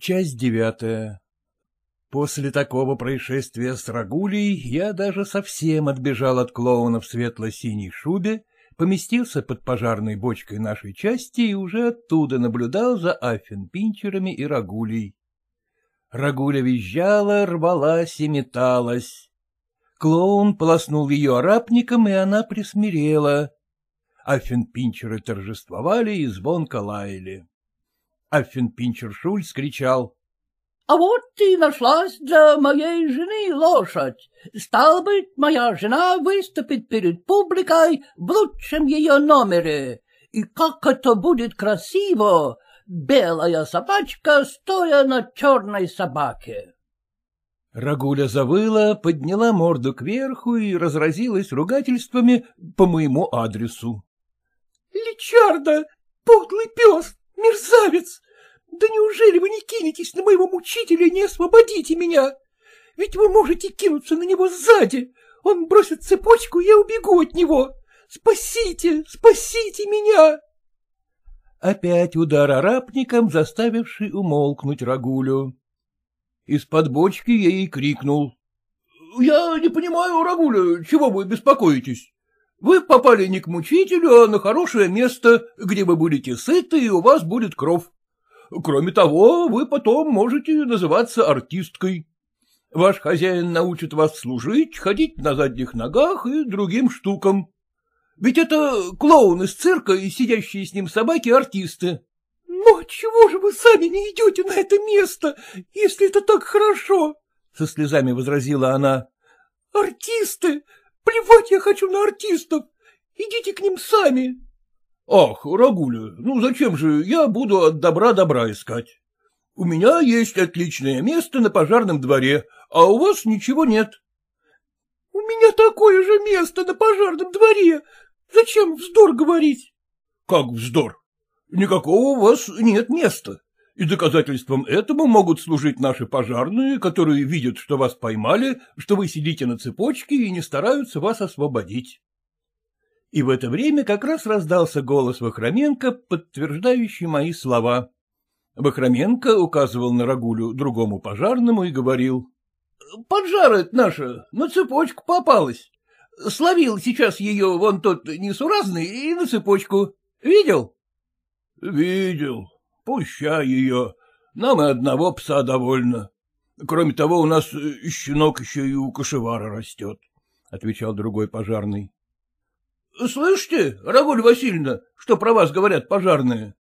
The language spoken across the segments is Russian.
Часть девятая После такого происшествия с Рагулей я даже совсем отбежал от клоуна в светло-синей шубе, поместился под пожарной бочкой нашей части и уже оттуда наблюдал за Аффин-пинчерами и Рагулей. Рагуля визжала, рвалась и металась. Клоун полоснул ее арапником, и она присмирела. Аффин-пинчеры торжествовали и звонко лаяли. Аффин-пинчер Шульц кричал. — А вот и нашлась для моей жены лошадь. Стал быть, моя жена выступит перед публикой в лучшем ее номере. И как это будет красиво! Белая собачка, стоя на черной собаке. Рагуля завыла, подняла морду кверху и разразилась ругательствами по моему адресу. — Личарда, подлый пес, мерзавец! Да неужели вы не кинетесь на моего мучителя и не освободите меня? Ведь вы можете кинуться на него сзади. Он бросит цепочку, и я убегу от него. Спасите, спасите меня! Опять удар арапником, заставивший умолкнуть Рагулю. Из-под бочки я ей крикнул. — Я не понимаю, Рагуля, чего вы беспокоитесь? Вы попали не к мучителю, а на хорошее место, где вы будете сыты, и у вас будет кров. Кроме того, вы потом можете называться артисткой. Ваш хозяин научит вас служить, ходить на задних ногах и другим штукам. Ведь это клоун из цирка и сидящие с ним собаки артисты. — Но чего же вы сами не идете на это место, если это так хорошо? — со слезами возразила она. — Артисты! Плевать я хочу на артистов! Идите к ним сами! — Ах, Рагуля, ну зачем же я буду от добра добра искать? У меня есть отличное место на пожарном дворе, а у вас ничего нет. — У меня такое же место на пожарном дворе. Зачем вздор говорить? — Как вздор? Никакого у вас нет места. И доказательством этому могут служить наши пожарные, которые видят, что вас поймали, что вы сидите на цепочке и не стараются вас освободить. И в это время как раз раздался голос Вахроменко, подтверждающий мои слова. Вахроменко указывал на Рагулю другому пожарному и говорил. — Поджара наша, на цепочку попалась. Словил сейчас ее вон тот несуразный и на цепочку. Видел? — Видел. Пущай ее. Нам и одного пса довольно. Кроме того, у нас щенок еще и у кошевара растет, — отвечал другой пожарный. — Слышите, Рагуль Васильевна, что про вас говорят пожарные?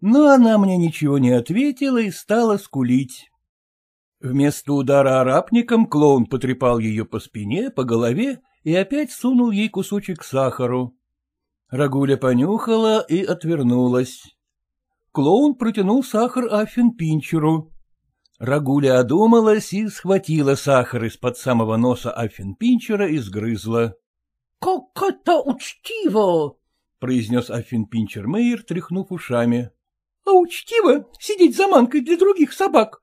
Но она мне ничего не ответила и стала скулить. Вместо удара арапником клоун потрепал ее по спине, по голове и опять сунул ей кусочек сахару. Рагуля понюхала и отвернулась. Клоун протянул сахар Аффин-пинчеру. Рагуля одумалась и схватила сахар из-под самого носа Аффин-пинчера и сгрызла. Как это учтиво! — произнес Афин Пинчермейер, тряхнув ушами. — А учтиво сидеть за манкой для других собак.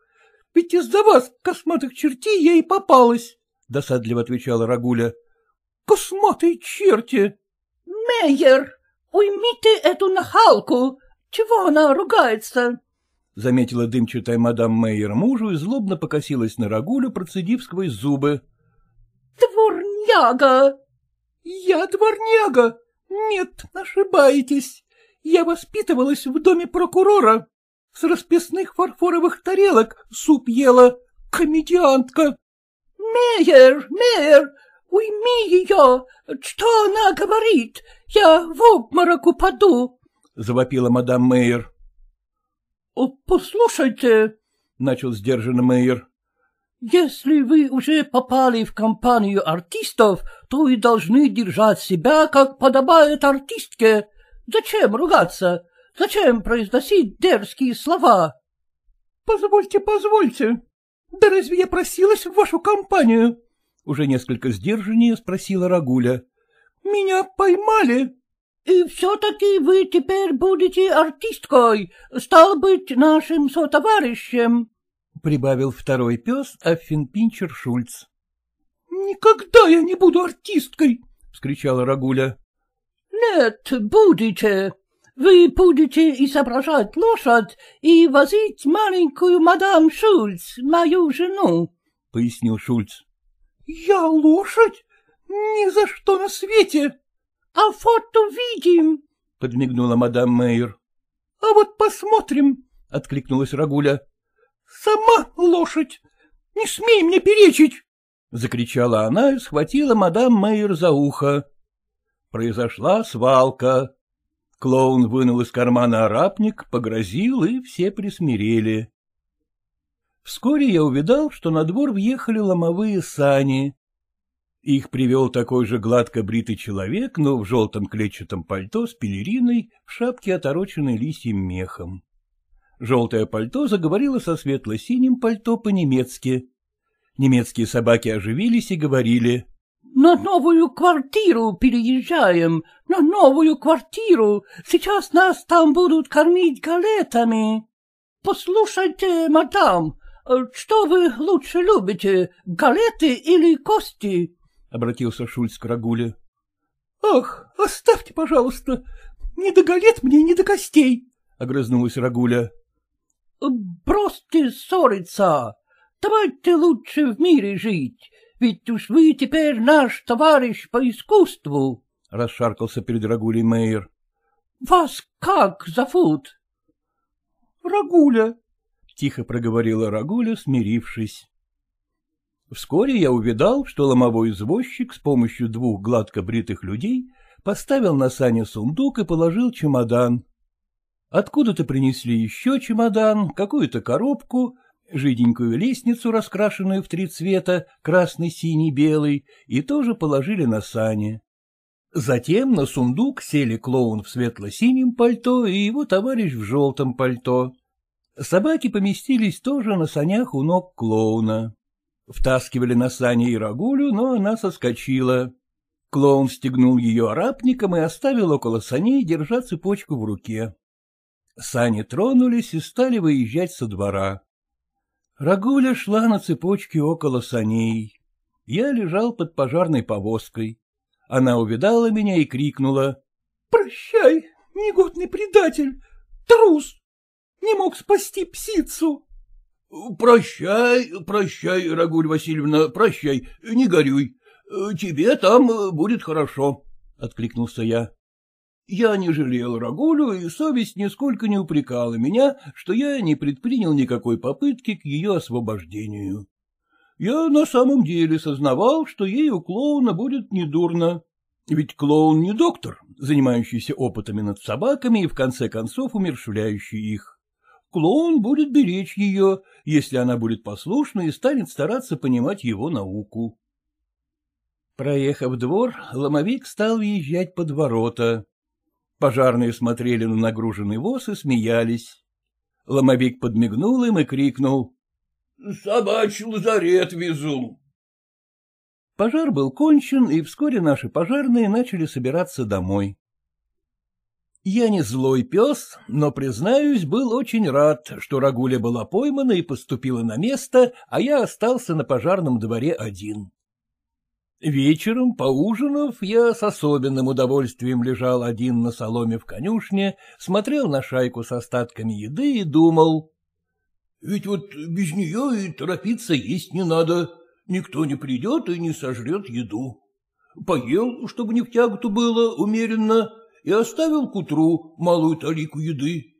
Ведь из-за вас, косматых чертей, я и попалась, — досадливо отвечала Рагуля. — Косматые черти! — Мейер, уймите эту нахалку! Чего она ругается? — заметила дымчатая мадам Мейер мужу и злобно покосилась на Рагулю, процедив сквозь зубы. — Дворняга! — Я дворняга? Нет, ошибаетесь. Я воспитывалась в доме прокурора. С расписных фарфоровых тарелок суп ела. Комедиантка. — Мейер, Мейер, уйми ее! Что она говорит? Я в обморок упаду! — завопила мадам Мейер. — Послушайте, — начал сдержанно Мейер, если вы уже попали в компанию артистов, то и должны держать себя, как подобает артистке. Зачем ругаться? Зачем произносить дерзкие слова? — Позвольте, позвольте. Да разве я просилась в вашу компанию? — уже несколько сдержаннее спросила Рагуля. — Меня поймали. — И все-таки вы теперь будете артисткой, стал быть, нашим сотоварищем. — прибавил второй пес Аффинпинчер Шульц. — Никогда я не буду артисткой! — вскричала Рагуля. — Нет, будете. вы будете изображать лошадь и возить маленькую мадам Шульц, мою жену, — пояснил Шульц. — Я лошадь? Ни за что на свете! — А фото видим, — подмигнула мадам Мейер. — А вот посмотрим, — откликнулась Рагуля. — Сама лошадь! Не смей мне перечить! — закричала она и схватила мадам Мейер за ухо. Произошла свалка. Клоун вынул из кармана арапник, погрозил, и все присмирели. Вскоре я увидал, что на двор въехали ломовые сани. Их привел такой же гладко бритый человек, но в желтом клетчатом пальто с пелериной, в шапке, отороченной лисьим мехом. Желтое пальто заговорило со светло-синим пальто по-немецки. Немецкие собаки оживились и говорили. — На новую квартиру переезжаем, на новую квартиру. Сейчас нас там будут кормить галетами. Послушайте, мадам, что вы лучше любите, галеты или кости? — обратился Шульц к Рагуле. — Ах, оставьте, пожалуйста, не до галет мне, не до костей, — огрызнулась Рагуля. — Бросьте ссориться, Давайте лучше в мире жить, ведь уж вы теперь наш товарищ по искусству, — расшаркался перед Рагулей Мейер. — Вас как зовут? — Рагуля, — тихо проговорила Рагуля, смирившись. Вскоре я увидал, что ломовой извозчик с помощью двух гладко бритых людей поставил на сане сундук и положил чемодан. Откуда-то принесли еще чемодан, какую-то коробку, жиденькую лестницу, раскрашенную в три цвета, красный, синий, белый, и тоже положили на сани. Затем на сундук сели клоун в светло-синем пальто и его товарищ в желтом пальто. Собаки поместились тоже на санях у ног клоуна. Втаскивали на сани и рагулю, но она соскочила. Клоун стегнул ее арапником и оставил около саней, держа цепочку в руке. Сани тронулись и стали выезжать со двора. Рагуля шла на цепочке около саней. Я лежал под пожарной повозкой. Она увидала меня и крикнула. — Прощай, негодный предатель, трус! Не мог спасти псицу. — Прощай, прощай, Рагуль Васильевна, прощай, не горюй. Тебе там будет хорошо, — откликнулся я. Я не жалел Рагулю, и совесть нисколько не упрекала меня, что я не предпринял никакой попытки к ее освобождению. Я на самом деле сознавал, что ей у клоуна будет недурно. Ведь клоун не доктор, занимающийся опытами над собаками и в конце концов умершвляющий их. Клоун будет беречь ее, если она будет послушна и станет стараться понимать его науку. Проехав двор, ломовик стал въезжать под ворота. Пожарные смотрели на нагруженный воз и смеялись. Ломовик подмигнул им и крикнул. — Собачий лазарет везу. Пожар был кончен, и вскоре наши пожарные начали собираться домой. Я не злой пес, но, признаюсь, был очень рад, что Рагуля была поймана и поступила на место, а я остался на пожарном дворе один. Вечером, поужинав, я с особенным удовольствием лежал один на соломе в конюшне, смотрел на шайку с остатками еды и думал. Ведь вот без нее и торопиться есть не надо, никто не придет и не сожрет еду. Поел, чтобы не в тяготу было, умеренно, и оставил к утру малую талику еды.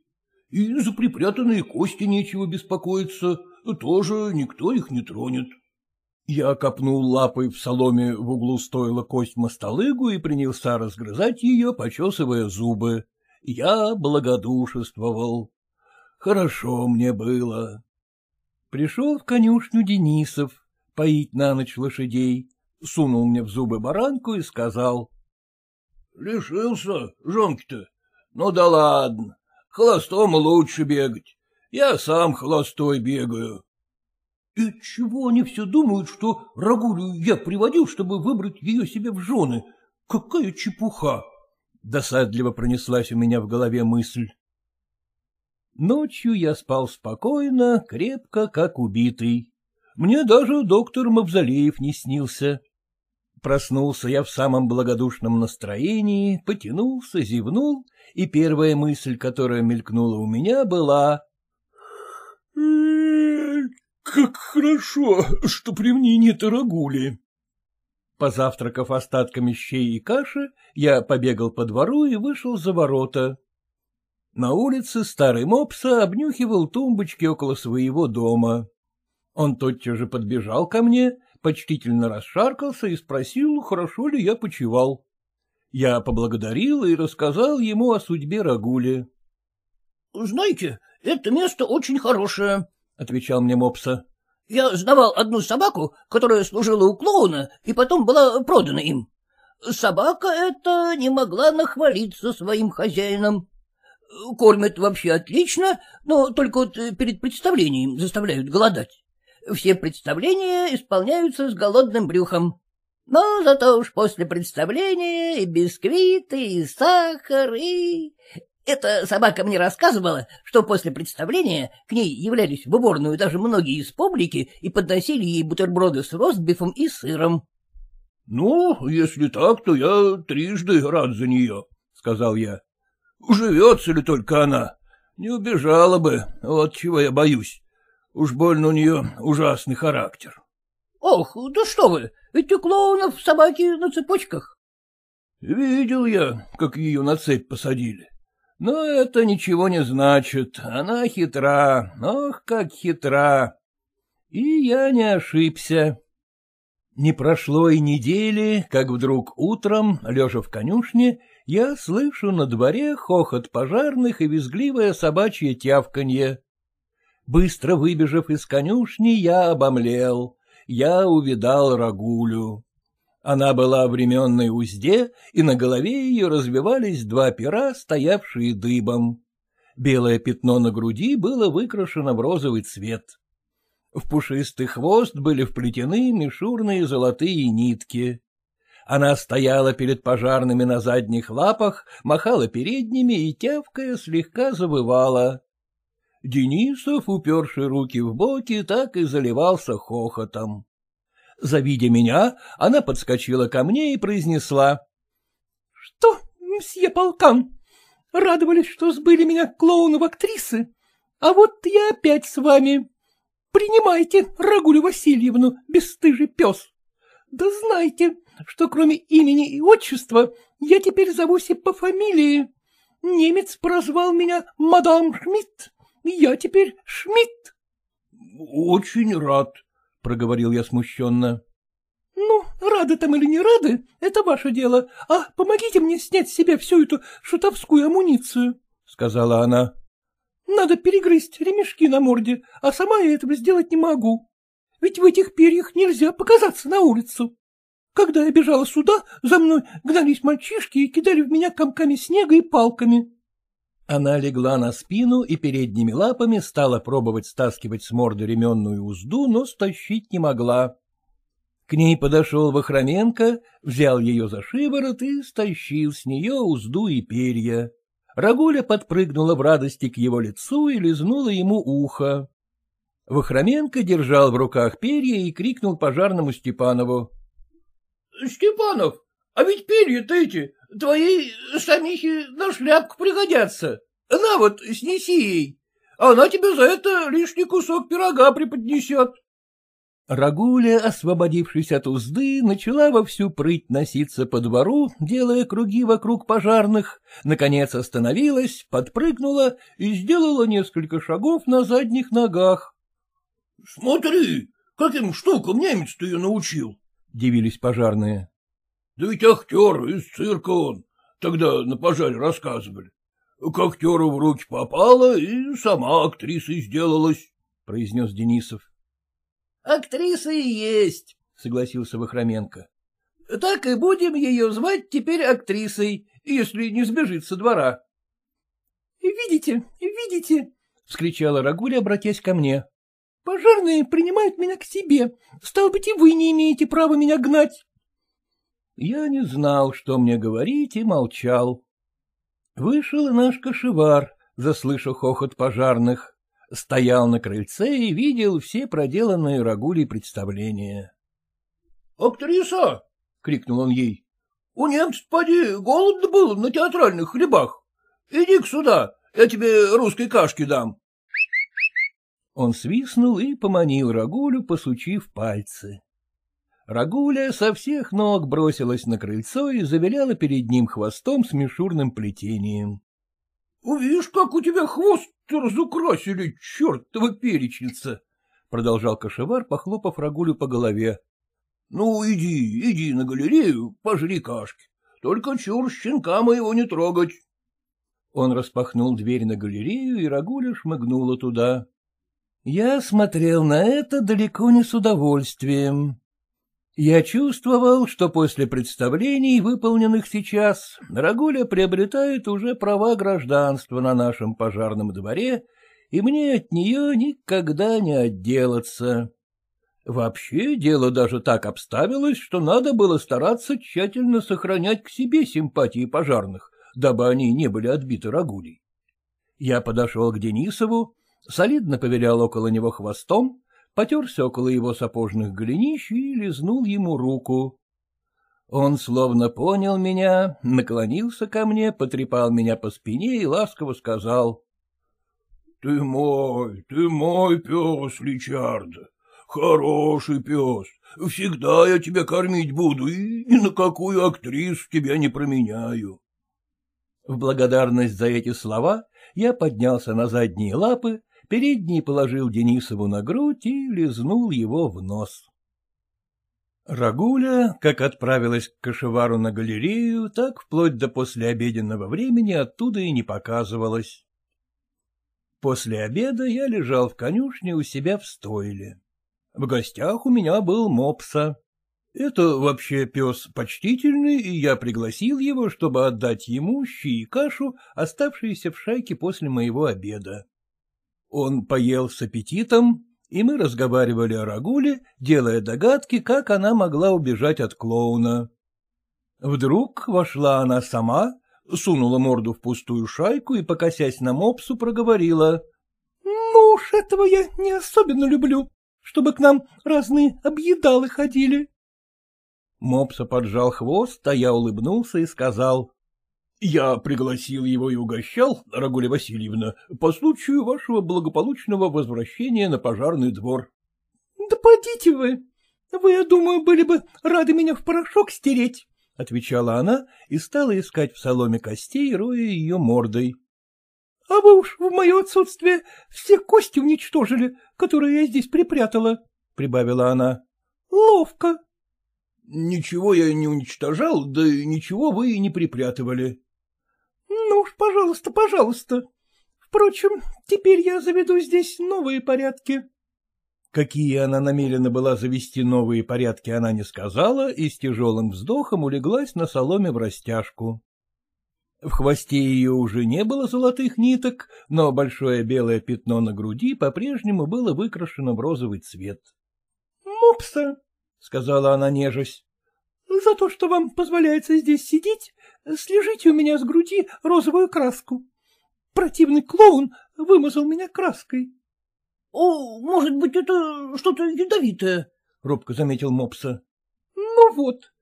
И за припрятанные кости нечего беспокоиться, тоже никто их не тронет. Я копнул лапой в соломе в углу стойла кость мостолыгу и принялся разгрызать ее, почесывая зубы. Я благодушествовал. Хорошо мне было. Пришел в конюшню Денисов поить на ночь лошадей, сунул мне в зубы баранку и сказал. — Лишился, жонки-то? Ну да ладно, холостому лучше бегать. Я сам холостой бегаю. — И чего они все думают, что Рагулю я приводил, чтобы выбрать ее себе в жены? Какая чепуха! Досадливо пронеслась у меня в голове мысль. Ночью я спал спокойно, крепко, как убитый. Мне даже доктор Мавзолеев не снился. Проснулся я в самом благодушном настроении, потянулся, зевнул, и первая мысль, которая мелькнула у меня, была... «Как хорошо, что при мне нет рагули!» Позавтракав остатками щей и каши, я побегал по двору и вышел за ворота. На улице старый мопса обнюхивал тумбочки около своего дома. Он тотчас же подбежал ко мне, почтительно расшаркался и спросил, хорошо ли я почевал. Я поблагодарил и рассказал ему о судьбе Рагули. — Знаете, это место очень хорошее, — отвечал мне мопса. — Я сдавал одну собаку, которая служила у клоуна, и потом была продана им. Собака эта не могла нахвалиться своим хозяином. Кормят вообще отлично, но только вот перед представлением заставляют голодать. Все представления исполняются с голодным брюхом. Но зато уж после представления и бисквиты, и сахар, и... Эта собака мне рассказывала, что после представления к ней являлись в уборную даже многие из публики и подносили ей бутерброды с ростбифом и сыром. — Ну, если так, то я трижды рад за нее, — сказал я. — Живется ли только она? Не убежала бы, вот чего я боюсь. Уж больно у нее ужасный характер. — Ох, да что вы, ведь у клоунов собаки на цепочках. — Видел я, как ее на цепь посадили. Но это ничего не значит. Она хитра. Ох, как хитра. И я не ошибся. Не прошло и недели, как вдруг утром, лежа в конюшне, я слышу на дворе хохот пожарных и визгливое собачье тявканье. Быстро выбежав из конюшни, я обомлел. Я увидал Рагулю. Она была в ременной узде, и на голове ее развивались два пера, стоявшие дыбом. Белое пятно на груди было выкрашено в розовый цвет. В пушистый хвост были вплетены мишурные золотые нитки. Она стояла перед пожарными на задних лапах, махала передними и, тявкая, слегка завывала. Денисов, уперший руки в боки, так и заливался хохотом. Завидя меня, она подскочила ко мне и произнесла. — Что, мсье полкан, радовались, что сбыли меня клоуны в актрисы, а вот я опять с вами. Принимайте Рагулю Васильевну, бесстыжий пес. Да знайте, что кроме имени и отчества я теперь зовусь и по фамилии. Немец прозвал меня мадам Шмидт, я теперь Шмидт. — Очень рад, — проговорил я смущенно. — Ну, рады там или не рады, это ваше дело, а помогите мне снять с себя всю эту шутовскую амуницию, — сказала она. — Надо перегрызть ремешки на морде, а сама я этого сделать не могу. Ведь в этих перьях нельзя показаться на улицу. Когда я бежала сюда, за мной гнались мальчишки и кидали в меня комками снега и палками. Она легла на спину и передними лапами стала пробовать стаскивать с морды ременную узду, но стащить не могла. К ней подошел Вахроменко, взял ее за шиворот и стащил с нее узду и перья. Рагуля подпрыгнула в радости к его лицу и лизнула ему ухо. Вахроменко держал в руках перья и крикнул пожарному Степанову. — Степанов, а ведь перья-то эти Твои самихи на шляпку пригодятся. На вот, снеси ей. Она тебе за это лишний кусок пирога преподнесет. Рагуля, освободившись от узды, начала во всю прыть носиться по двору, делая круги вокруг пожарных, наконец остановилась, подпрыгнула и сделала несколько шагов на задних ногах. — Смотри, каким штукам немец-то ее научил, — дивились пожарные. Да ведь актер из цирка он, тогда на пожаре рассказывали. К актеру в руки попала и сама актрисой сделалась, — произнес Денисов. — Актриса и есть, — согласился Вахроменко. — Так и будем ее звать теперь актрисой, если не сбежит со двора. — Видите, видите, — вскричала Рагуля, обратясь ко мне. — Пожарные принимают меня к себе. Стал быть, и вы не имеете права меня гнать. Я не знал, что мне говорить, и молчал. Вышел и наш кошевар, заслышав хохот пожарных, стоял на крыльце и видел все проделанные рагули представления. — Актриса, — крикнул он ей. — У немцев, поди, голодно было на театральных хлебах. Иди-ка сюда, я тебе русской кашки дам. Он свистнул и поманил Рагулю, посучив пальцы. Рагуля со всех ног бросилась на крыльцо и завиляла перед ним хвостом с мишурным плетением. — Видишь, как у тебя хвост разукрасили, чертова перечница! — продолжал кошевар, похлопав Рагулю по голове. — Ну, иди, иди на галерею, пожри кашки. Только чур щенка моего не трогать. Он распахнул дверь на галерею, и Рагуля шмыгнула туда. Я смотрел на это далеко не с удовольствием. Я чувствовал, что после представлений, выполненных сейчас, Рагуля приобретает уже права гражданства на нашем пожарном дворе, и мне от нее никогда не отделаться. Вообще дело даже так обставилось, что надо было стараться тщательно сохранять к себе симпатии пожарных, дабы они не были отбиты Рагулей. Я подошел к Денисову, солидно повелял около него хвостом, потерся около его сапожных голенищ и лизнул ему руку. Он словно понял меня, наклонился ко мне, потрепал меня по спине и ласково сказал. — Ты мой, ты мой пес, Личарда, хороший пес, всегда я тебя кормить буду и ни на какую актрису тебя не променяю. В благодарность за эти слова я поднялся на задние лапы передний положил Денисову на грудь и лизнул его в нос. Рагуля, как отправилась к кошевару на галерею, так вплоть до послеобеденного времени оттуда и не показывалась. После обеда я лежал в конюшне у себя в стойле. В гостях у меня был мопса. Это вообще пес почтительный, и я пригласил его, чтобы отдать ему щи и кашу, оставшиеся в шайке после моего обеда. Он поел с аппетитом, и мы разговаривали о Рагуле, делая догадки, как она могла убежать от клоуна. Вдруг вошла она сама, сунула морду в пустую шайку и, покосясь на мопсу, проговорила. — Ну уж этого я не особенно люблю, чтобы к нам разные объедалы ходили. Мопса поджал хвост, а я улыбнулся и сказал. Я пригласил его и угощал, Рагуля Васильевна, по случаю вашего благополучного возвращения на пожарный двор. — Да подите вы. Вы, я думаю, были бы рады меня в порошок стереть, — отвечала она и стала искать в соломе костей, роя ее мордой. — А вы уж в мое отсутствие все кости уничтожили, которые я здесь припрятала, — прибавила она. — Ловко. — Ничего я не уничтожал, да ничего вы и не припрятывали. Ну уж, пожалуйста, пожалуйста. Впрочем, теперь я заведу здесь новые порядки. Какие она намерена была завести новые порядки, она не сказала и с тяжелым вздохом улеглась на соломе в растяжку. В хвосте ее уже не было золотых ниток, но большое белое пятно на груди по-прежнему было выкрашено в розовый цвет. — Мопса, — сказала она, нежась, — за то, что вам позволяется здесь сидеть, слежите у меня с груди розовую краску. Противный клоун вымазал меня краской. — О, может быть, это что-то ядовитое, — робко заметил Мопса. — Ну вот,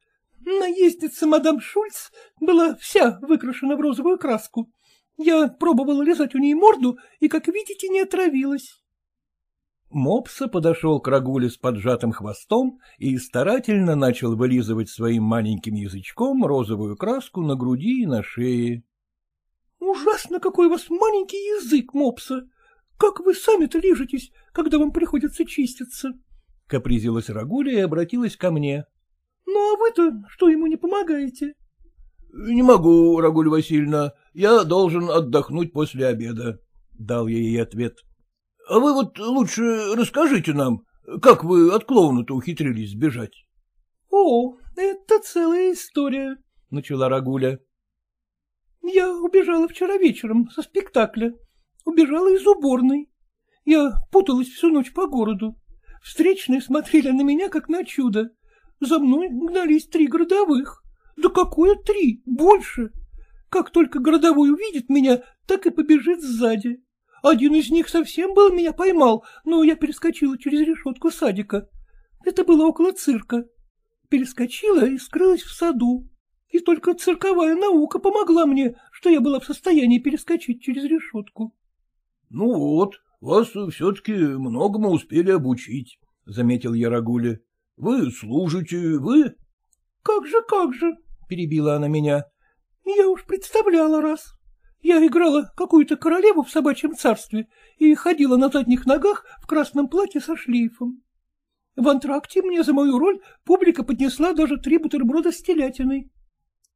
наездница мадам Шульц была вся выкрашена в розовую краску. Я пробовала лизать у ней морду и, как видите, не отравилась. Мопса подошел к Рагуле с поджатым хвостом и старательно начал вылизывать своим маленьким язычком розовую краску на груди и на шее. — Ужасно, какой у вас маленький язык, Мопса! Как вы сами-то лижетесь, когда вам приходится чиститься? — капризилась Рагуля и обратилась ко мне. — Ну, а вы-то что ему не помогаете? — Не могу, Рагуль Васильевна, я должен отдохнуть после обеда, — дал я ей ответ. — а вы вот лучше расскажите нам, как вы от клоуна-то ухитрились сбежать? — О, это целая история, — начала Рагуля. — Я убежала вчера вечером со спектакля. Убежала из уборной. Я путалась всю ночь по городу. Встречные смотрели на меня, как на чудо. За мной гнались три городовых. Да какое три? Больше. Как только городовой увидит меня, так и побежит сзади. Один из них совсем был меня поймал, но я перескочила через решетку садика. Это было около цирка. перескочила и скрылась в саду. И только цирковая наука помогла мне, что я была в состоянии перескочить через решетку. — Ну вот, вас все-таки многому успели обучить, — заметил Ярагуля. — Вы служите, вы... — Как же, как же, — перебила она меня. — Я уж представляла раз. Я играла какую-то королеву в собачьем царстве и ходила на задних ногах в красном платье со шлейфом. В антракте мне за мою роль публика поднесла даже три бутерброда с телятиной.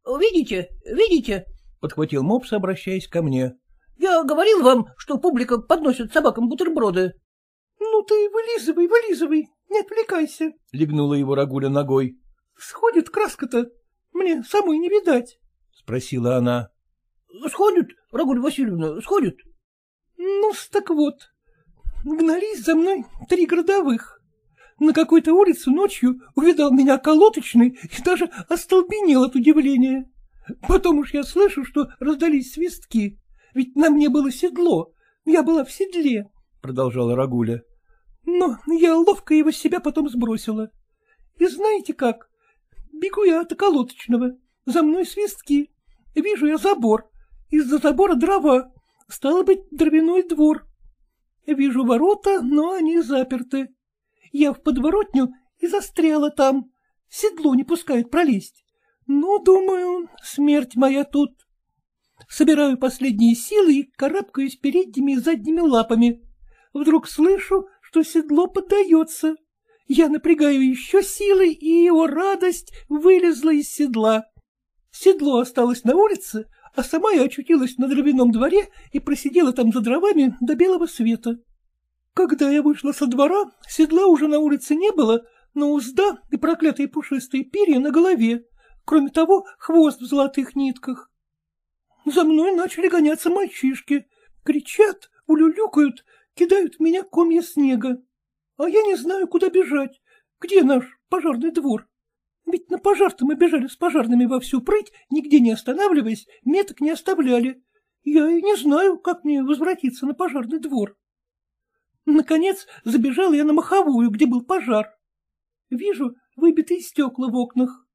— Видите, видите, — подхватил Мопс, обращаясь ко мне. — Я говорил вам, что публика подносит собакам бутерброды. — Ну ты вылизывай, вылизывай, не отвлекайся, — легнула его Рагуля ногой. — Сходит краска-то, мне самой не видать, — спросила она. — Сходит, Рагуль Васильевна, сходит. — Ну, так вот, гнались за мной три городовых. На какой-то улице ночью увидал меня колоточный и даже остолбенел от удивления. Потом уж я слышу, что раздались свистки, ведь на мне было седло, я была в седле, — продолжала Рагуля. Но я ловко его с себя потом сбросила. И знаете как? Бегу я от околоточного, за мной свистки, вижу я забор, из-за забора дрова. Стало быть, дровяной двор. Вижу ворота, но они заперты. Я в подворотню и застряла там. Седло не пускают пролезть. Ну, думаю, смерть моя тут. Собираю последние силы и карабкаюсь передними и задними лапами. Вдруг слышу, что седло поддается. Я напрягаю еще силы, и его радость вылезла из седла. Седло осталось на улице, а сама я очутилась на дровяном дворе и просидела там за дровами до белого света. Когда я вышла со двора, седла уже на улице не было, но узда и проклятые пушистые перья на голове, кроме того, хвост в золотых нитках. За мной начали гоняться мальчишки, кричат, улюлюкают, кидают в меня комья снега. А я не знаю, куда бежать, где наш пожарный двор. Ведь на пожар-то мы бежали с пожарными во всю прыть, нигде не останавливаясь, меток не оставляли. Я и не знаю, как мне возвратиться на пожарный двор. Наконец забежал я на маховую, где был пожар. Вижу выбитые стекла в окнах.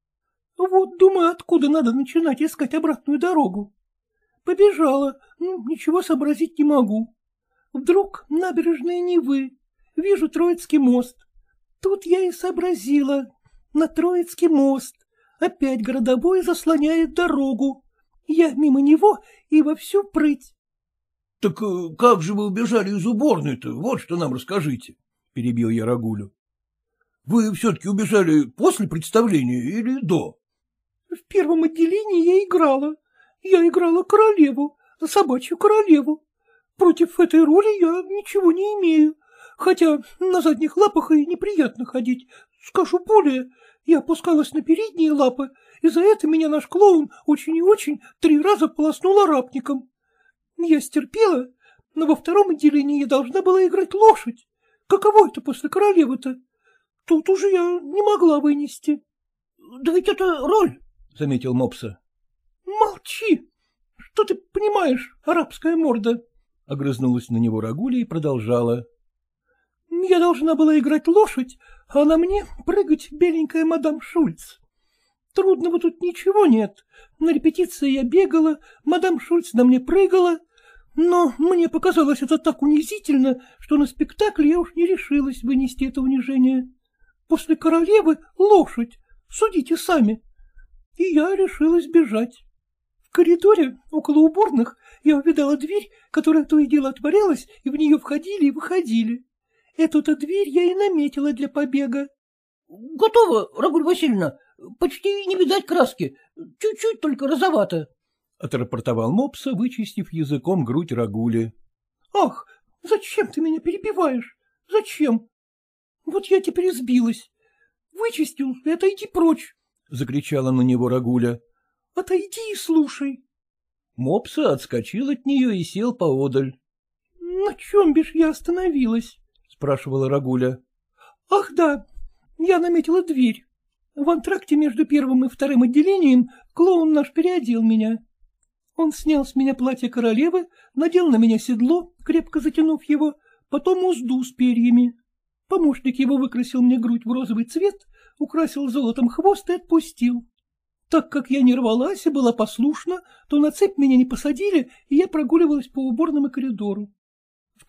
Вот, думаю, откуда надо начинать искать обратную дорогу. Побежала, ну, ничего сообразить не могу. Вдруг набережная Невы, вижу Троицкий мост. Тут я и сообразила, на Троицкий мост. Опять городовой заслоняет дорогу. Я мимо него и во всю прыть. — Так э, как же вы убежали из уборной-то? Вот что нам расскажите, — перебил я Рагулю. — Вы все-таки убежали после представления или до? — В первом отделении я играла. Я играла королеву, собачью королеву. Против этой роли я ничего не имею, хотя на задних лапах и неприятно ходить. Скажу более, я опускалась на передние лапы, и за это меня наш клоун очень и очень три раза полоснул арапником. Я стерпела, но во втором отделении я должна была играть лошадь. Каково это после королевы-то? Тут уже я не могла вынести. — Да ведь это роль, — заметил Мопса. — Молчи! Что ты понимаешь, арабская морда? — огрызнулась на него Рагуля и продолжала. — Я должна была играть лошадь, а на мне прыгать беленькая мадам Шульц. Трудного тут ничего нет. На репетиции я бегала, мадам Шульц на мне прыгала, но мне показалось это так унизительно, что на спектакль я уж не решилась вынести это унижение. После королевы лошадь, судите сами. И я решилась бежать. В коридоре, около уборных, я увидала дверь, которая то и дело отворялась, и в нее входили и выходили. Эту-то дверь я и наметила для побега. — Готово, Рагуль Васильевна. Почти не видать краски. Чуть-чуть только розовато. — отрапортовал Мопса, вычистив языком грудь Рагули. — Ах, зачем ты меня перебиваешь? Зачем? Вот я теперь сбилась. Вычистил и отойди прочь, — закричала на него Рагуля. — Отойди и слушай. Мопса отскочил от нее и сел поодаль. — На чем бишь я остановилась? Спрашивала Рагуля. — Ах, да, я наметила дверь. В антракте между первым и вторым отделением клоун наш переодел меня. Он снял с меня платье королевы, надел на меня седло, крепко затянув его, потом узду с перьями. Помощник его выкрасил мне грудь в розовый цвет, украсил золотом хвост и отпустил. Так как я не рвалась и была послушна, то на цепь меня не посадили, и я прогуливалась по уборным и коридору.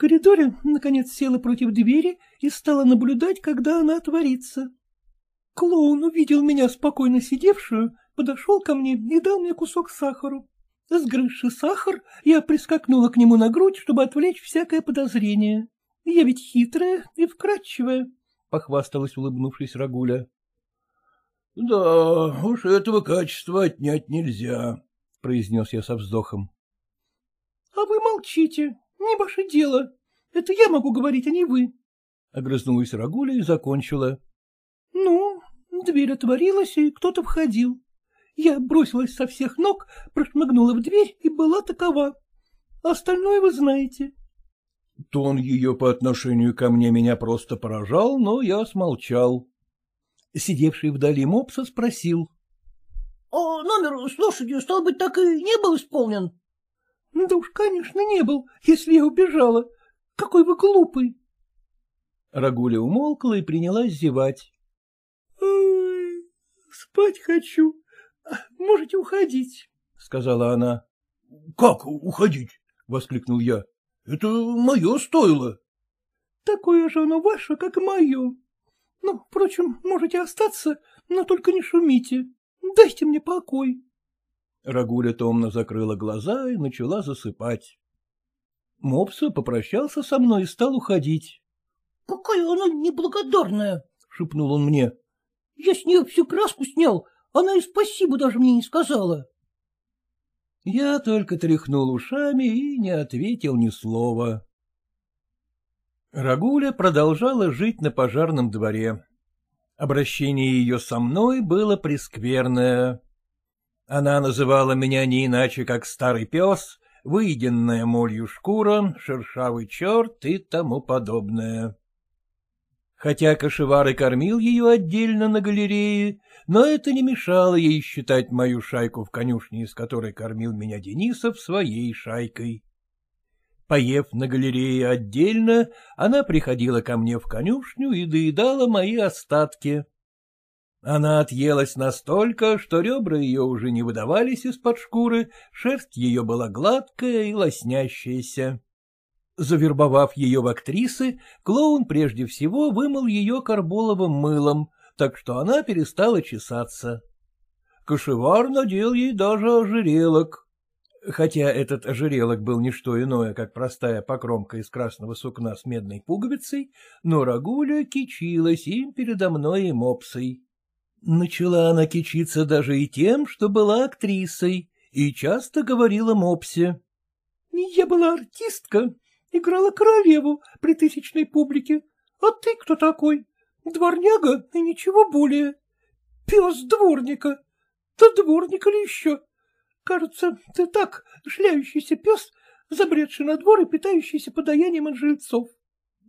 В коридоре, наконец, села против двери и стала наблюдать, когда она отворится. Клоун увидел меня спокойно сидевшую, подошел ко мне и дал мне кусок сахару. Сгрызши сахар, я прискакнула к нему на грудь, чтобы отвлечь всякое подозрение. Я ведь хитрая и вкрадчивая, — похвасталась, улыбнувшись Рагуля. — Да, уж этого качества отнять нельзя, — произнес я со вздохом. — А вы молчите, не ваше дело. Это я могу говорить, а не вы. Огрызнулась Рагуля и закончила. — Ну, дверь отворилась, и кто-то входил. Я бросилась со всех ног, прошмыгнула в дверь и была такова. Остальное вы знаете. Тон ее по отношению ко мне меня просто поражал, но я смолчал. Сидевший вдали мопса спросил. — А номер с лошадью, стал быть, так и не был исполнен? — Да уж, конечно, не был, если я убежала. Какой вы глупый. Рагуля умолкла и принялась зевать. — Ой, спать хочу. Можете уходить, — сказала она. — Как уходить? — воскликнул я. — Это мое стоило. — Такое же оно ваше, как и мое. Ну, впрочем, можете остаться, но только не шумите. Дайте мне покой. Рагуля томно закрыла глаза и начала засыпать. Мопса попрощался со мной и стал уходить. — Какая она неблагодарная! — шепнул он мне. — Я с нее всю краску снял, она и спасибо даже мне не сказала. Я только тряхнул ушами и не ответил ни слова. Рагуля продолжала жить на пожарном дворе. Обращение ее со мной было прескверное. Она называла меня не иначе, как старый пес, выеденная молью шкура, шершавый черт и тому подобное. Хотя кошевар и кормил ее отдельно на галерее, но это не мешало ей считать мою шайку в конюшне, из которой кормил меня Денисов, своей шайкой. Поев на галерее отдельно, она приходила ко мне в конюшню и доедала мои остатки. Она отъелась настолько, что ребра ее уже не выдавались из-под шкуры, шерсть ее была гладкая и лоснящаяся. Завербовав ее в актрисы, клоун прежде всего вымыл ее карболовым мылом, так что она перестала чесаться. Кошевар надел ей даже ожерелок. Хотя этот ожерелок был не что иное, как простая покромка из красного сукна с медной пуговицей, но Рагуля кичилась им передо мной и мопсой. Начала она кичиться даже и тем, что была актрисой, и часто говорила мопсе. — Я была артистка, Играла королеву при тысячной публике. А ты кто такой? Дворняга и ничего более. Пес дворника. Да дворника ли еще? Кажется, ты так, шляющийся пес, забредший на двор и питающийся подаянием от жильцов.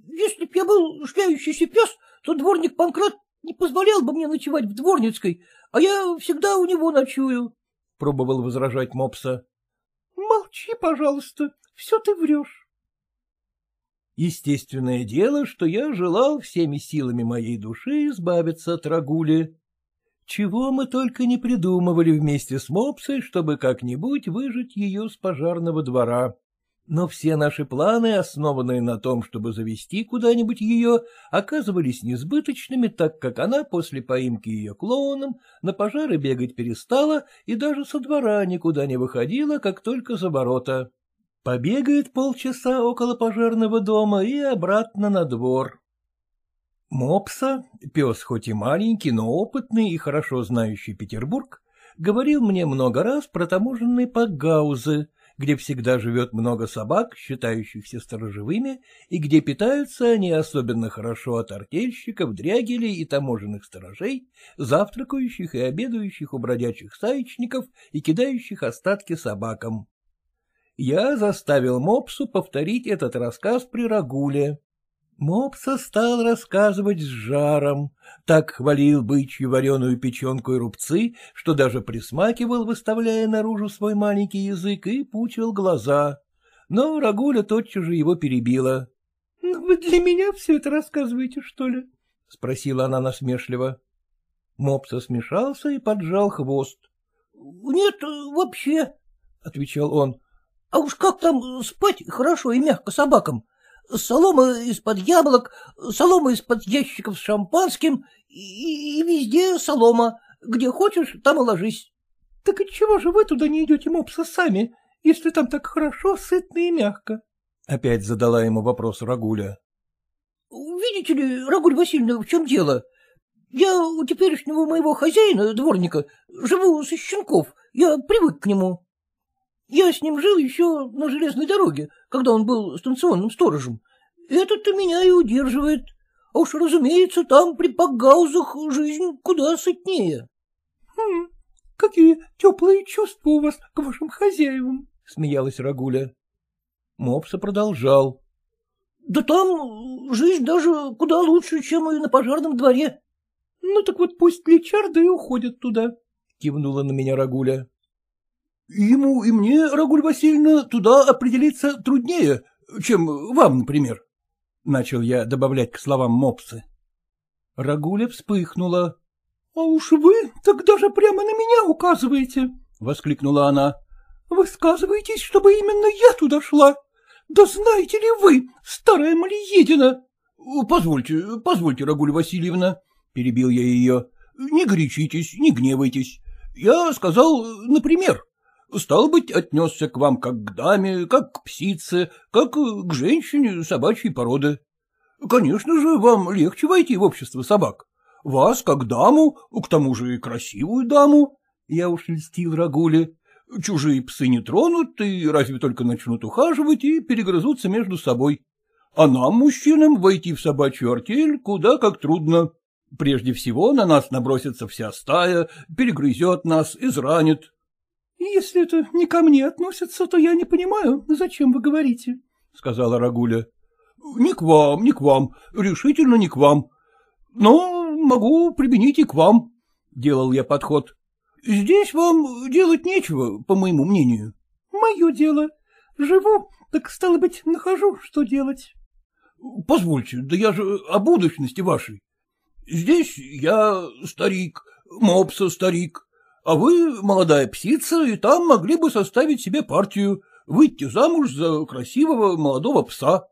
Если б я был шляющийся пес, то дворник Панкрат не позволял бы мне ночевать в дворницкой, а я всегда у него ночую, — пробовал возражать мопса. — Молчи, пожалуйста, все ты врешь. Естественное дело, что я желал всеми силами моей души избавиться от Рагули. Чего мы только не придумывали вместе с Мопсой, чтобы как-нибудь выжить ее с пожарного двора. Но все наши планы, основанные на том, чтобы завести куда-нибудь ее, оказывались несбыточными, так как она после поимки ее клоуном на пожары бегать перестала и даже со двора никуда не выходила, как только за ворота. Побегает полчаса около пожарного дома и обратно на двор. Мопса, пес хоть и маленький, но опытный и хорошо знающий Петербург, говорил мне много раз про таможенные пагаузы, где всегда живет много собак, считающихся сторожевыми, и где питаются они особенно хорошо от артельщиков, дрягелей и таможенных сторожей, завтракающих и обедающих у бродячих саечников и кидающих остатки собакам я заставил Мопсу повторить этот рассказ при Рагуле. Мопса стал рассказывать с жаром, так хвалил бычью вареную печенку и рубцы, что даже присмакивал, выставляя наружу свой маленький язык, и пучил глаза. Но Рагуля тотчас же его перебила. — Ну, вы для меня все это рассказываете, что ли? — спросила она насмешливо. Мопса смешался и поджал хвост. — Нет, вообще, — отвечал он. — А уж как там спать хорошо и мягко собакам? Солома из-под яблок, солома из-под ящиков с шампанским и, и везде солома. Где хочешь, там и ложись. — Так отчего же вы туда не идете, мопса, сами, если там так хорошо, сытно и мягко? — опять задала ему вопрос Рагуля. — Видите ли, Рагуль Васильевна, в чем дело? Я у теперешнего моего хозяина, дворника, живу со щенков, я привык к нему. Я с ним жил еще на железной дороге, когда он был станционным сторожем. Этот-то меня и удерживает. А уж, разумеется, там при погаузах жизнь куда сытнее. — Хм, какие теплые чувства у вас к вашим хозяевам, — смеялась Рагуля. Мопса продолжал. — Да там жизнь даже куда лучше, чем и на пожарном дворе. — Ну так вот пусть Личарды и уходят туда, — кивнула на меня Рагуля. — Ему и мне, Рагуль Васильевна, туда определиться труднее, чем вам, например, — начал я добавлять к словам мопсы. Рагуля вспыхнула. — А уж вы тогда же прямо на меня указываете, — воскликнула она. — Вы сказываетесь, чтобы именно я туда шла. Да знаете ли вы, старая Малиедина? — Позвольте, позвольте, Рагуль Васильевна, — перебил я ее. — Не горячитесь, не гневайтесь. Я сказал, например. Стал быть, отнесся к вам как к даме, как к псице, как к женщине собачьей породы. Конечно же, вам легче войти в общество собак. Вас, как даму, к тому же и красивую даму. Я уж льстил Рагуле. Чужие псы не тронут, и разве только начнут ухаживать и перегрызутся между собой. А нам, мужчинам, войти в собачью артель куда как трудно. Прежде всего на нас набросится вся стая, перегрызет нас, изранит. — Если это не ко мне относится, то я не понимаю, зачем вы говорите, — сказала Рагуля. — Не к вам, не к вам, решительно не к вам. Но могу применить и к вам, — делал я подход. Здесь вам делать нечего, по моему мнению. — Мое дело. Живу, так, стало быть, нахожу, что делать. — Позвольте, да я же о будущности вашей. Здесь я старик, мопса старик, а вы молодая псица, и там могли бы составить себе партию, выйти замуж за красивого молодого пса.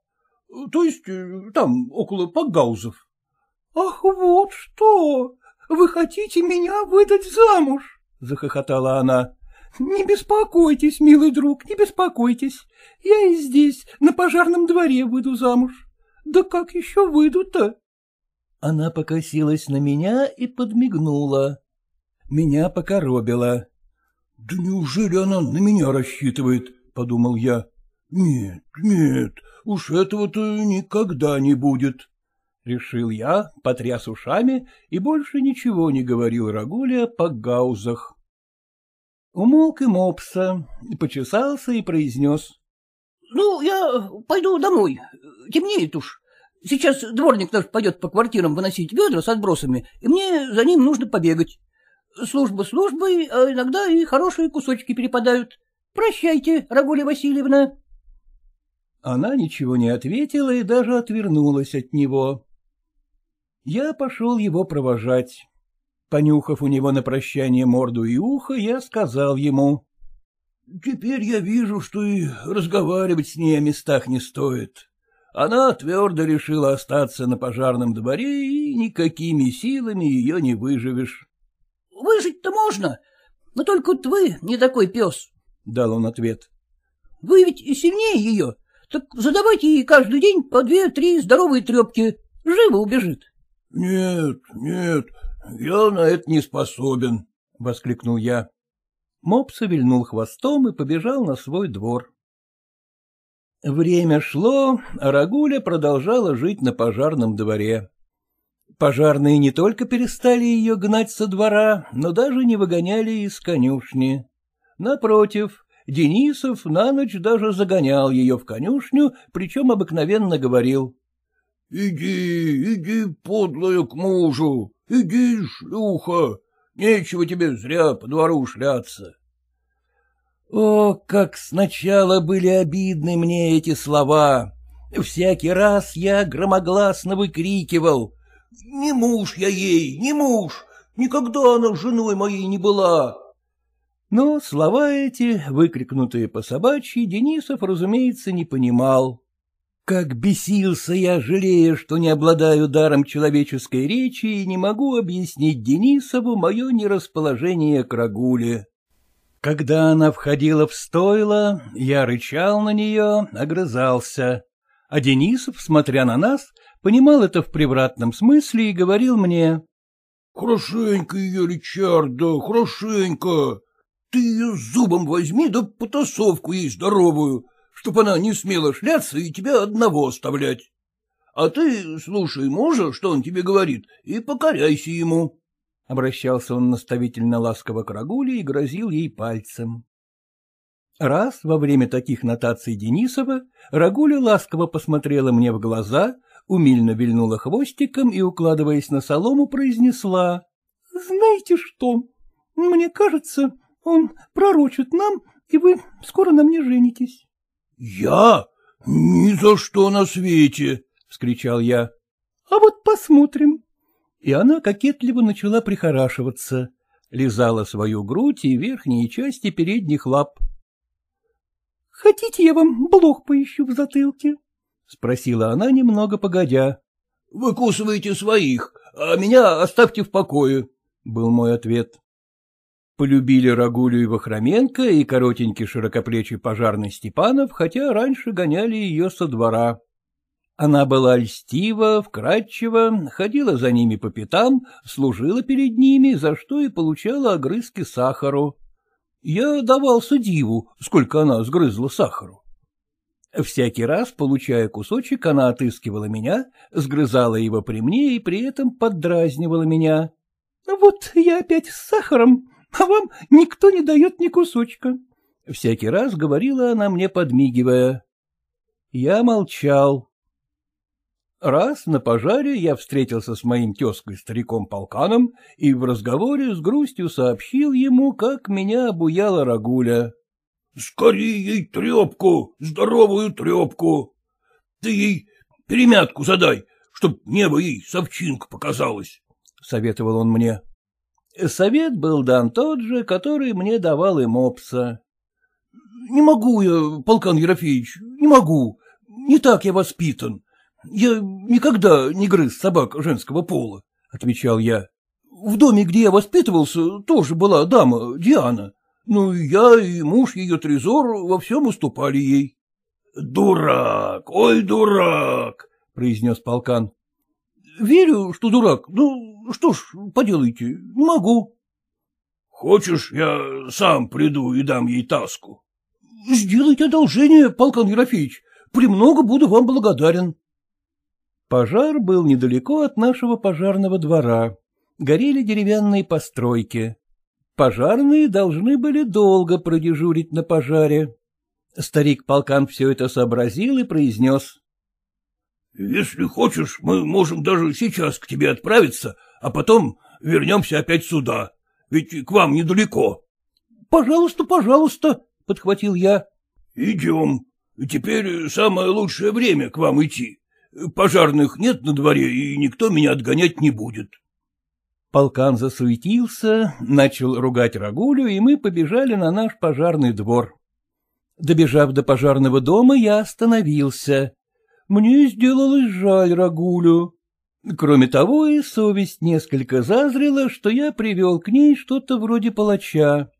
То есть э, там, около Пакгаузов. — Ах, вот что! Вы хотите меня выдать замуж? — захохотала она. — Не беспокойтесь, милый друг, не беспокойтесь. Я и здесь, на пожарном дворе, выйду замуж. Да как еще выйду-то? Она покосилась на меня и подмигнула. Меня покоробило. — Да неужели она на меня рассчитывает? — подумал я. — Нет, нет, уж этого-то никогда не будет. Решил я, потряс ушами и больше ничего не говорил Рагуле по гаузах. Умолк и мопса, почесался и произнес. — Ну, я пойду домой, темнеет уж. Сейчас дворник наш пойдет по квартирам выносить ведра с отбросами, и мне за ним нужно побегать. Служба службой, а иногда и хорошие кусочки перепадают. Прощайте, Рагуля Васильевна. Она ничего не ответила и даже отвернулась от него. Я пошел его провожать. Понюхав у него на прощание морду и ухо, я сказал ему. — Теперь я вижу, что и разговаривать с ней о местах не стоит. Она твердо решила остаться на пожарном дворе, и никакими силами ее не выживешь. — Выжить-то можно, но только вот вы не такой пес, — дал он ответ. — Вы ведь и сильнее ее, так задавайте ей каждый день по две-три здоровые трепки, живо убежит. — Нет, нет, я на это не способен, — воскликнул я. Мопса вильнул хвостом и побежал на свой двор. Время шло, а Рагуля продолжала жить на пожарном дворе. Пожарные не только перестали ее гнать со двора, но даже не выгоняли из конюшни. Напротив, Денисов на ночь даже загонял ее в конюшню, причем обыкновенно говорил. — Иди, иди, подлая, к мужу, иди, шлюха, нечего тебе зря по двору шляться. О, как сначала были обидны мне эти слова! Всякий раз я громогласно выкрикивал. «Не муж я ей, не муж! Никогда она женой моей не была. Но слова эти, выкрикнутые по собачьи, Денисов, разумеется, не понимал. Как бесился я, жалея, что не обладаю даром человеческой речи и не могу объяснить Денисову мое нерасположение к Рагуле. Когда она входила в стойло, я рычал на нее, огрызался, а Денисов, смотря на нас, понимал это в превратном смысле и говорил мне. — Хорошенько ее, Ричарда, хорошенько. Ты ее зубом возьми, да потасовку ей здоровую, чтоб она не смела шляться и тебя одного оставлять. А ты слушай мужа, что он тебе говорит, и покоряйся ему. Обращался он наставительно ласково к Рагуле и грозил ей пальцем. Раз во время таких нотаций Денисова Рагуля ласково посмотрела мне в глаза, умильно вильнула хвостиком и, укладываясь на солому, произнесла. — Знаете что, мне кажется, он пророчит нам, и вы скоро на мне женитесь. — Я? Ни за что на свете! — вскричал я. — А вот посмотрим. И она кокетливо начала прихорашиваться, лизала свою грудь и верхние части передних лап. — Хотите, я вам блох поищу в затылке? — спросила она немного погодя. — Выкусывайте своих, а меня оставьте в покое, — был мой ответ. Полюбили Рагулю и Вахроменко, и коротенький широкоплечий пожарный Степанов, хотя раньше гоняли ее со двора. Она была льстива, вкрадчива, ходила за ними по пятам, служила перед ними, за что и получала огрызки сахару. Я давался диву, сколько она сгрызла сахару. Всякий раз, получая кусочек, она отыскивала меня, сгрызала его при мне и при этом поддразнивала меня. — Вот я опять с сахаром, а вам никто не дает ни кусочка. Всякий раз говорила она мне, подмигивая. Я молчал. Раз на пожаре я встретился с моим тезкой стариком Полканом и в разговоре с грустью сообщил ему, как меня обуяла Рагуля. — Скорее ей трепку, здоровую трепку. Ты ей перемятку задай, чтоб небо ей совчинка показалось, — советовал он мне. Совет был дан тот же, который мне давал и мопса. — Не могу я, полкан Ерофеевич, не могу. Не так я воспитан. Я никогда не грыз собак женского пола, — отвечал я. В доме, где я воспитывался, тоже была дама, Диана. Ну, я и муж ее Трезор во всем уступали ей. — Дурак, ой, дурак, — произнес полкан. — Верю, что дурак, ну, что ж, поделайте, не могу. — Хочешь, я сам приду и дам ей таску? — Сделайте одолжение, полкан Ерофеевич, премного буду вам благодарен. Пожар был недалеко от нашего пожарного двора. Горели деревянные постройки. Пожарные должны были долго продежурить на пожаре. Старик-полкан все это сообразил и произнес. — Если хочешь, мы можем даже сейчас к тебе отправиться, а потом вернемся опять сюда, ведь к вам недалеко. — Пожалуйста, пожалуйста, — подхватил я. — Идем. Теперь самое лучшее время к вам идти. Пожарных нет на дворе, и никто меня отгонять не будет. Полкан засуетился, начал ругать Рагулю, и мы побежали на наш пожарный двор. Добежав до пожарного дома, я остановился. Мне сделалось жаль Рагулю. Кроме того, и совесть несколько зазрела, что я привел к ней что-то вроде палача.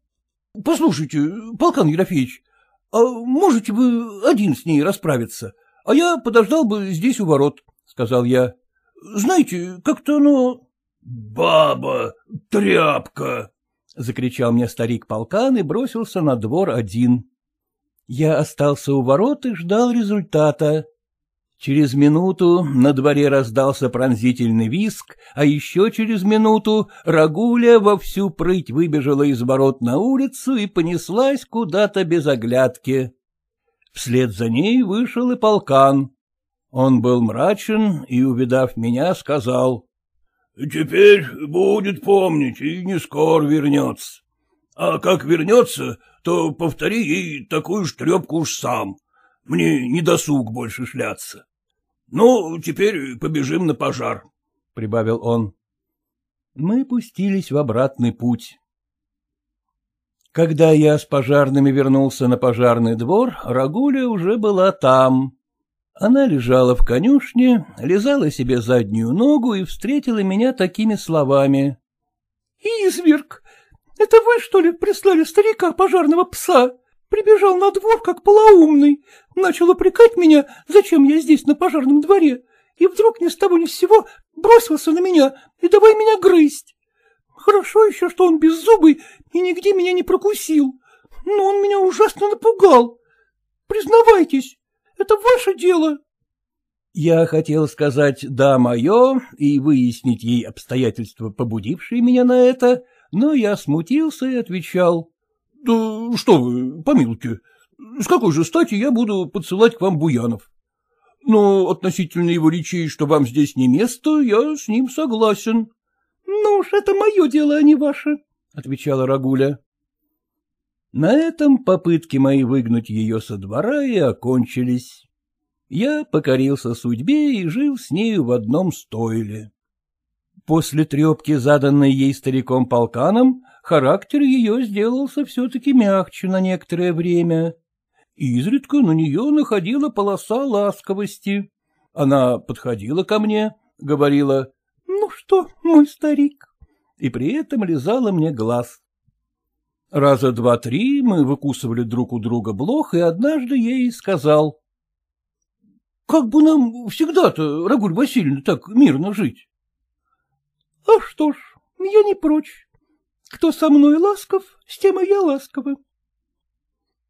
— Послушайте, полкан Ерофеевич, а можете вы один с ней расправиться, а я подождал бы здесь у ворот, — сказал я. — Знаете, как-то оно... — Баба, тряпка! — закричал мне старик полкан и бросился на двор один. Я остался у ворот и ждал результата. Через минуту на дворе раздался пронзительный виск, а еще через минуту Рагуля во всю прыть выбежала из ворот на улицу и понеслась куда-то без оглядки. Вслед за ней вышел и полкан. Он был мрачен и, увидав меня, сказал. — Теперь будет помнить и не скоро вернется. А как вернется, то повтори ей такую ж трепку уж сам. Мне не досуг больше шляться. — Ну, теперь побежим на пожар, — прибавил он. Мы пустились в обратный путь. Когда я с пожарными вернулся на пожарный двор, Рагуля уже была там. Она лежала в конюшне, лизала себе заднюю ногу и встретила меня такими словами. — Изверг, это вы, что ли, прислали старика пожарного пса? Прибежал на двор, как полоумный, начал упрекать меня, зачем я здесь на пожарном дворе, и вдруг ни с того ни с сего бросился на меня и давай меня грызть. Хорошо еще, что он беззубый и нигде меня не прокусил, но он меня ужасно напугал. Признавайтесь, это ваше дело. Я хотел сказать «да, мое» и выяснить ей обстоятельства, побудившие меня на это, но я смутился и отвечал. — Да что вы, помилуйте, с какой же стати я буду подсылать к вам Буянов? Но относительно его речей, что вам здесь не место, я с ним согласен. — Ну уж это мое дело, а не ваше, — отвечала Рагуля. На этом попытки мои выгнать ее со двора и окончились. Я покорился судьбе и жил с нею в одном стойле. После трепки, заданной ей стариком полканом, характер ее сделался все-таки мягче на некоторое время. Изредка на нее находила полоса ласковости. Она подходила ко мне, говорила «Ну что, мой старик?» и при этом лизала мне глаз. Раза два-три мы выкусывали друг у друга блох, и однажды ей сказал. — Как бы нам всегда-то, Рагуль Васильевна, так мирно жить? — А что ж, я не прочь. Кто со мной ласков, с тем и я ласкова.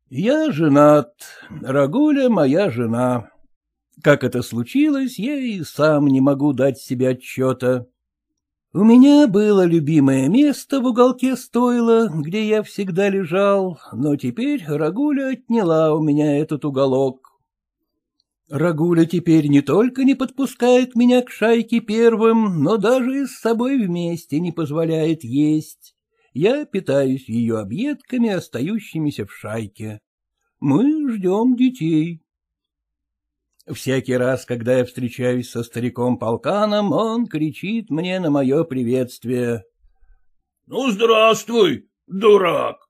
Я женат, Рагуля моя жена. Как это случилось, я и сам не могу дать себе отчета. У меня было любимое место в уголке стойла, где я всегда лежал, но теперь Рагуля отняла у меня этот уголок. Рагуля теперь не только не подпускает меня к шайке первым, но даже и с собой вместе не позволяет есть. Я питаюсь ее объедками, остающимися в шайке. Мы ждем детей. Всякий раз, когда я встречаюсь со стариком Полканом, он кричит мне на мое приветствие. — Ну, здравствуй, дурак!